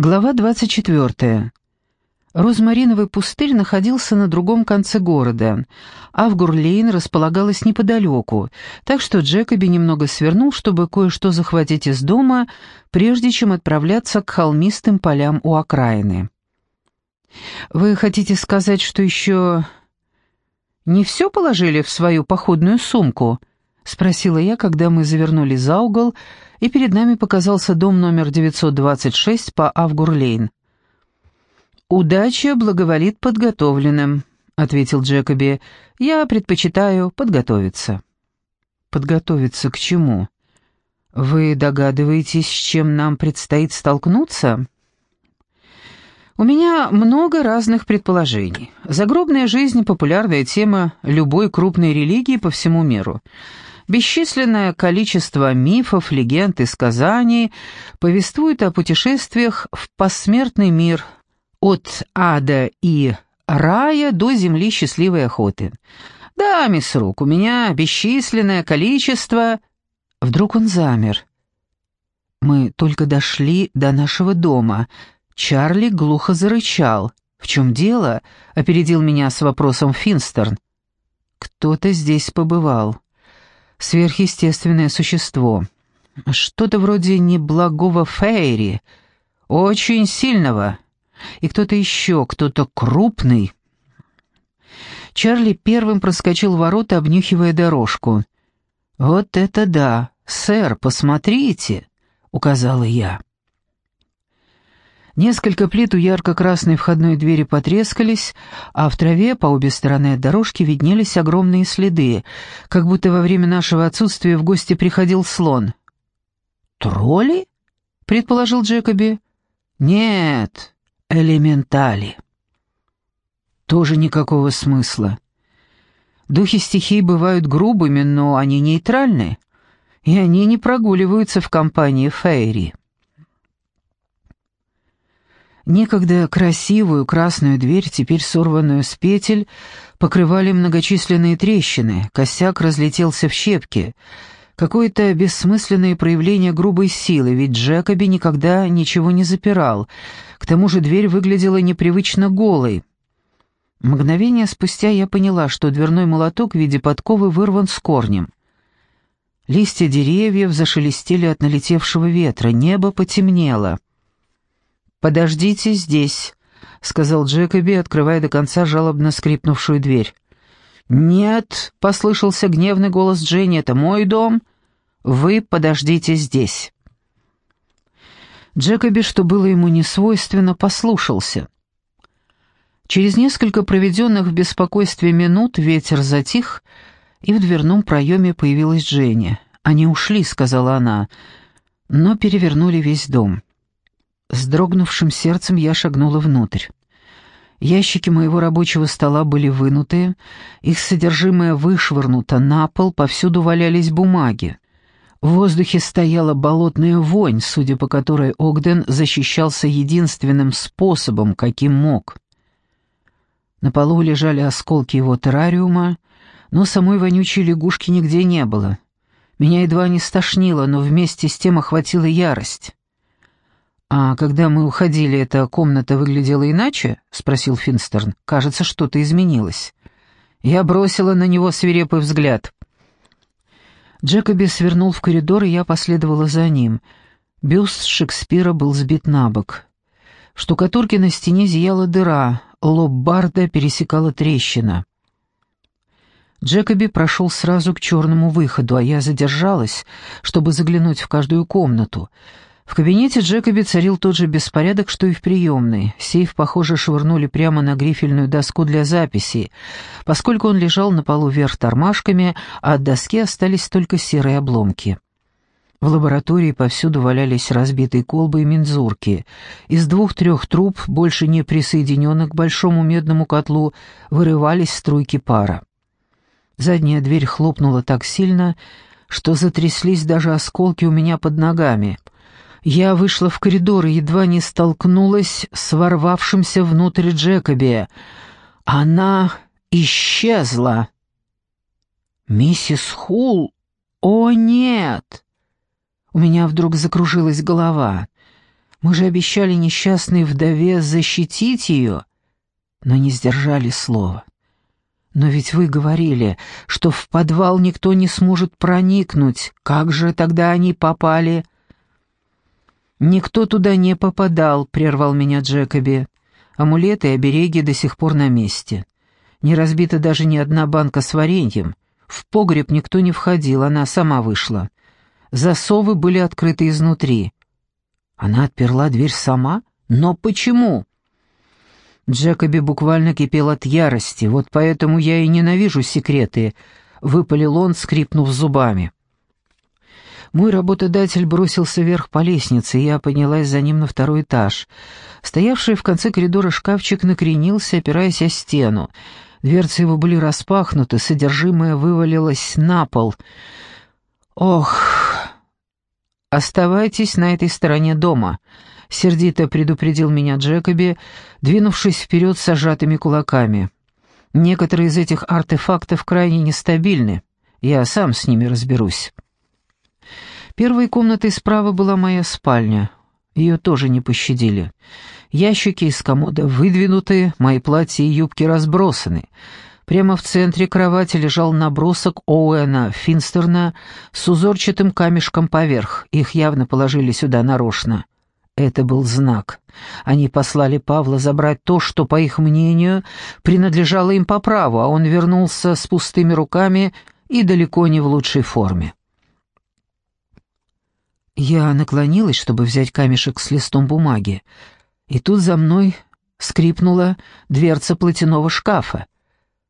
Глава 24. Розмариновый пустырь находился на другом конце города, а в Гурлейн располагалась неподалеку, так что Джекоби немного свернул, чтобы кое-что захватить из дома, прежде чем отправляться к холмистым полям у окраины. «Вы хотите сказать, что еще не все положили в свою походную сумку?» — спросила я, когда мы завернули за угол, и перед нами показался дом номер 926 по Авгурлейн. «Удача благоволит подготовленным», — ответил Джекоби. «Я предпочитаю подготовиться». «Подготовиться к чему? Вы догадываетесь, с чем нам предстоит столкнуться?» У меня много разных предположений. Загробная жизнь — популярная тема любой крупной религии по всему миру. Бесчисленное количество мифов, легенд и сказаний повествует о путешествиях в посмертный мир, от ада и рая до земли счастливой охоты. Да, мисс Рук, у меня бесчисленное количество... Вдруг он замер. Мы только дошли до нашего дома. Чарли глухо зарычал. «В чем дело?» — опередил меня с вопросом Финстерн. «Кто-то здесь побывал» сверхъестественное существо. Что-то вроде неблагого Фейри, очень сильного. И кто-то еще, кто-то крупный. Чарли первым проскочил ворота, обнюхивая дорожку. «Вот это да! Сэр, посмотрите!» — указала я. Несколько плит у ярко-красной входной двери потрескались, а в траве по обе стороны от дорожки виднелись огромные следы, как будто во время нашего отсутствия в гости приходил слон. «Тролли?» — предположил Джекоби. «Нет, элементали». Тоже никакого смысла. Духи стихий бывают грубыми, но они нейтральны, и они не прогуливаются в компании Фейри. Некогда красивую красную дверь, теперь сорванную с петель, покрывали многочисленные трещины, косяк разлетелся в щепки. Какое-то бессмысленное проявление грубой силы, ведь Джекоби никогда ничего не запирал. К тому же дверь выглядела непривычно голой. Мгновение спустя я поняла, что дверной молоток в виде подковы вырван с корнем. Листья деревьев зашелестели от налетевшего ветра, небо потемнело. «Подождите здесь», — сказал Джекоби, открывая до конца жалобно скрипнувшую дверь. «Нет», — послышался гневный голос Дженни, — «это мой дом. Вы подождите здесь». Джекоби, что было ему не свойственно, послушался. Через несколько проведенных в беспокойстве минут ветер затих, и в дверном проеме появилась Дженни. «Они ушли», — сказала она, — «но перевернули весь дом». С дрогнувшим сердцем я шагнула внутрь. Ящики моего рабочего стола были вынуты, их содержимое вышвырнуто на пол, повсюду валялись бумаги. В воздухе стояла болотная вонь, судя по которой Огден защищался единственным способом, каким мог. На полу лежали осколки его террариума, но самой вонючей лягушки нигде не было. Меня едва не стошнило, но вместе с тем охватила ярость. «А когда мы уходили, эта комната выглядела иначе?» — спросил Финстерн. «Кажется, что-то изменилось». Я бросила на него свирепый взгляд. Джекоби свернул в коридор, и я последовала за ним. Бюст Шекспира был сбит на бок. В штукатурке на стене зияла дыра, лоб Барда пересекала трещина. Джекоби прошел сразу к черному выходу, а я задержалась, чтобы заглянуть в каждую комнату — в кабинете Джекоби царил тот же беспорядок, что и в приемной. Сейф, похоже, швырнули прямо на грифельную доску для записи, поскольку он лежал на полу вверх тормашками, а от доски остались только серые обломки. В лаборатории повсюду валялись разбитые колбы и мензурки. Из двух-трех труб, больше не присоединенных к большому медному котлу, вырывались струйки пара. Задняя дверь хлопнула так сильно, что затряслись даже осколки у меня под ногами — я вышла в коридор и едва не столкнулась с ворвавшимся внутрь Джекоби. Она исчезла. «Миссис Хул? О, нет!» У меня вдруг закружилась голова. Мы же обещали несчастной вдове защитить ее, но не сдержали слова. Но ведь вы говорили, что в подвал никто не сможет проникнуть. Как же тогда они попали? Никто туда не попадал, прервал меня Джекоби. Амулеты и обереги до сих пор на месте. Не разбита даже ни одна банка с вареньем. В погреб никто не входил, она сама вышла. Засовы были открыты изнутри. Она отперла дверь сама? Но почему? Джекоби буквально кипел от ярости, вот поэтому я и ненавижу секреты, выпалил он, скрипнув зубами. Мой работодатель бросился вверх по лестнице, и я поднялась за ним на второй этаж. Стоявший в конце коридора шкафчик накренился, опираясь о стену. Дверцы его были распахнуты, содержимое вывалилось на пол. «Ох!» «Оставайтесь на этой стороне дома», — сердито предупредил меня Джекоби, двинувшись вперед с сжатыми кулаками. «Некоторые из этих артефактов крайне нестабильны. Я сам с ними разберусь». Первой комнатой справа была моя спальня. Ее тоже не пощадили. Ящики из комода выдвинуты, мои платья и юбки разбросаны. Прямо в центре кровати лежал набросок Оуэна Финстерна с узорчатым камешком поверх. Их явно положили сюда нарочно. Это был знак. Они послали Павла забрать то, что, по их мнению, принадлежало им по праву, а он вернулся с пустыми руками и далеко не в лучшей форме. Я наклонилась, чтобы взять камешек с листом бумаги, и тут за мной скрипнула дверца платяного шкафа.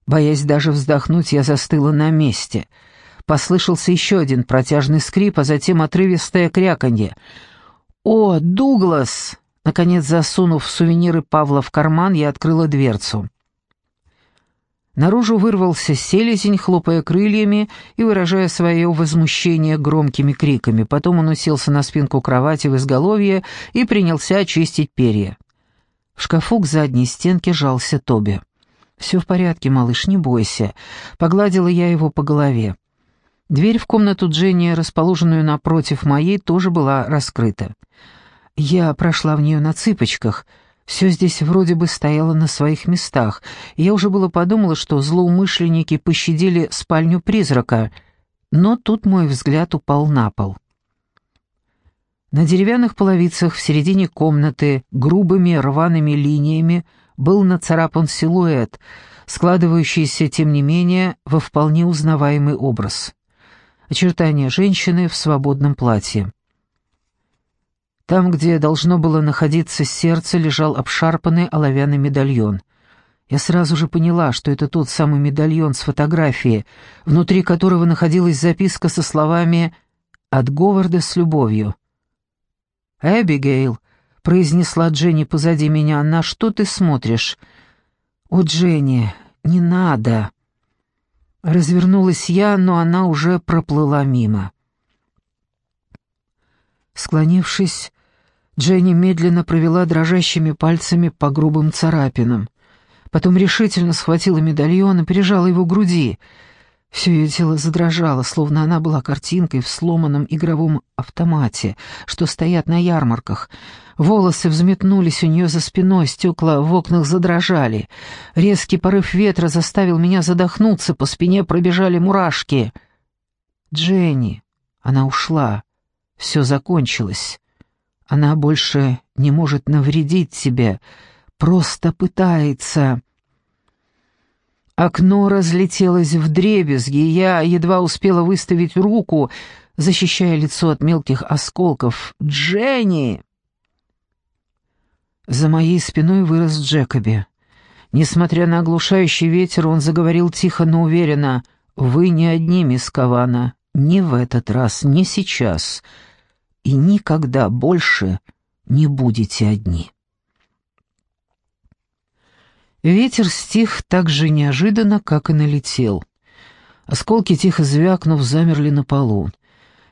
Боясь даже вздохнуть, я застыла на месте. Послышался еще один протяжный скрип, а затем отрывистое кряканье. «О, Дуглас!» Наконец, засунув сувениры Павла в карман, я открыла дверцу. Наружу вырвался селезень, хлопая крыльями и выражая свое возмущение громкими криками. Потом он уселся на спинку кровати в изголовье и принялся очистить перья. В шкафу к задней стенке жался Тоби. «Все в порядке, малыш, не бойся». Погладила я его по голове. Дверь в комнату Дженни, расположенную напротив моей, тоже была раскрыта. Я прошла в нее на цыпочках. Все здесь вроде бы стояло на своих местах. Я уже было подумала, что злоумышленники пощадили спальню призрака, но тут мой взгляд упал на пол. На деревянных половицах в середине комнаты грубыми рваными линиями был нацарапан силуэт, складывающийся, тем не менее, во вполне узнаваемый образ. Очертания женщины в свободном платье. Там, где должно было находиться сердце, лежал обшарпанный оловянный медальон. Я сразу же поняла, что это тот самый медальон с фотографией, внутри которого находилась записка со словами «От Говарда с любовью». «Эбигейл», произнесла Дженни позади меня. «На что ты смотришь?» «О, Дженни, не надо!» Развернулась я, но она уже проплыла мимо. Склонившись, Дженни медленно провела дрожащими пальцами по грубым царапинам. Потом решительно схватила медальон и прижала его к груди — все ее тело задрожало, словно она была картинкой в сломанном игровом автомате, что стоят на ярмарках. Волосы взметнулись у нее за спиной, стекла в окнах задрожали. Резкий порыв ветра заставил меня задохнуться, по спине пробежали мурашки. «Дженни!» Она ушла. Все закончилось. Она больше не может навредить тебе, просто пытается... Окно разлетелось в дребезги, я едва успела выставить руку, защищая лицо от мелких осколков. «Дженни!» За моей спиной вырос Джекоби. Несмотря на оглушающий ветер, он заговорил тихо, но уверенно. «Вы не одни, мисс Кавана. Ни в этот раз, ни сейчас. И никогда больше не будете одни». Ветер стих так же неожиданно, как и налетел. Осколки, тихо звякнув, замерли на полу.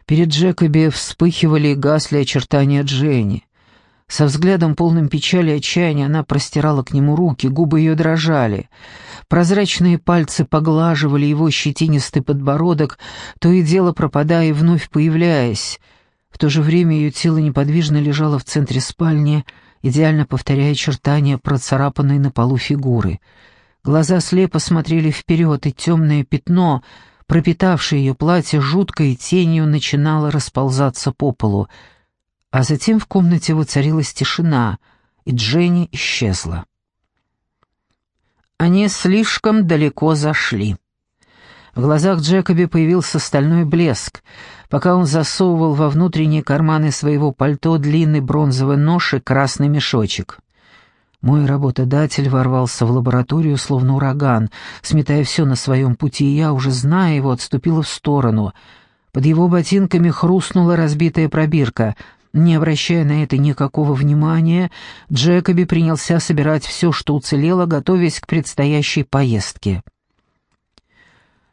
Перед Джекоби вспыхивали и гасли очертания Дженни. Со взглядом полным печали и отчаяния она простирала к нему руки, губы ее дрожали. Прозрачные пальцы поглаживали его щетинистый подбородок, то и дело пропадая и вновь появляясь. В то же время ее тело неподвижно лежало в центре спальни, идеально повторяя очертания процарапанной на полу фигуры. Глаза слепо смотрели вперед, и темное пятно, пропитавшее ее платье жуткой тенью, начинало расползаться по полу. А затем в комнате воцарилась тишина, и Дженни исчезла. Они слишком далеко зашли. В глазах Джекоби появился стальной блеск. Пока он засовывал во внутренние карманы своего пальто длинный бронзовый нож и красный мешочек. Мой работодатель ворвался в лабораторию, словно ураган, сметая все на своем пути, и я, уже зная его, отступила в сторону. Под его ботинками хрустнула разбитая пробирка. Не обращая на это никакого внимания, Джекоби принялся собирать все, что уцелело, готовясь к предстоящей поездке.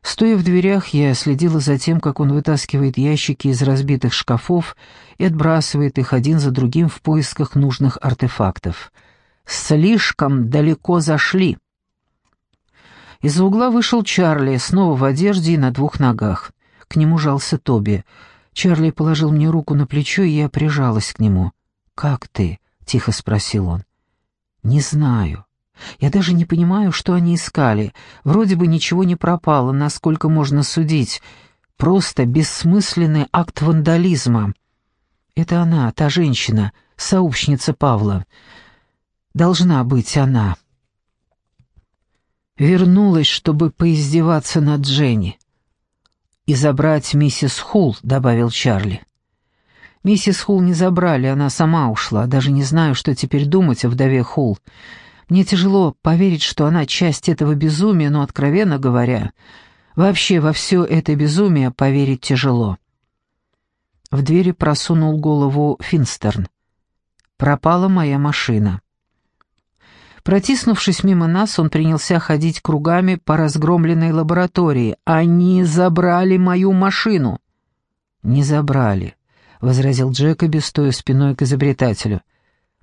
Стоя в дверях, я следила за тем, как он вытаскивает ящики из разбитых шкафов и отбрасывает их один за другим в поисках нужных артефактов. Слишком далеко зашли. Из-за угла вышел Чарли, снова в одежде и на двух ногах. К нему жался Тоби. Чарли положил мне руку на плечо, и я прижалась к нему. «Как ты?» — тихо спросил он. «Не знаю. Я даже не понимаю, что они искали. Вроде бы ничего не пропало, насколько можно судить. Просто бессмысленный акт вандализма. Это она, та женщина, сообщница Павла. Должна быть она. Вернулась, чтобы поиздеваться над Дженни. «И забрать миссис Хул», — добавил Чарли. Миссис Хул не забрали, она сама ушла. Даже не знаю, что теперь думать о вдове Хул. Мне тяжело поверить, что она часть этого безумия, но, откровенно говоря, вообще во все это безумие поверить тяжело. В двери просунул голову Финстерн. Пропала моя машина. Протиснувшись мимо нас, он принялся ходить кругами по разгромленной лаборатории. «Они забрали мою машину!» «Не забрали», — возразил Джекоби, стоя спиной к изобретателю.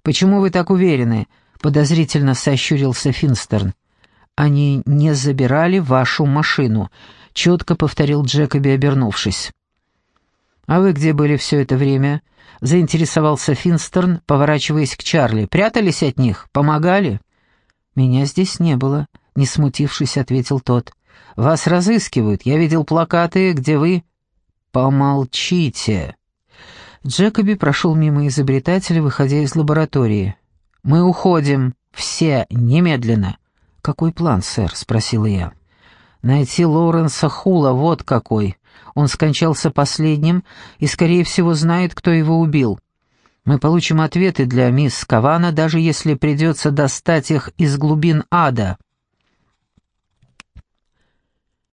«Почему вы так уверены?» Подозрительно сощурился Финстерн. «Они не забирали вашу машину», — четко повторил Джекоби, обернувшись. «А вы где были все это время?» — заинтересовался Финстерн, поворачиваясь к Чарли. «Прятались от них? Помогали?» «Меня здесь не было», — не смутившись, ответил тот. «Вас разыскивают. Я видел плакаты, где вы...» «Помолчите». Джекоби прошел мимо изобретателя, выходя из лаборатории. «Мы уходим. Все. Немедленно». «Какой план, сэр?» — спросила я. «Найти Лоуренса Хула, вот какой. Он скончался последним и, скорее всего, знает, кто его убил. Мы получим ответы для мисс Кавана, даже если придется достать их из глубин ада».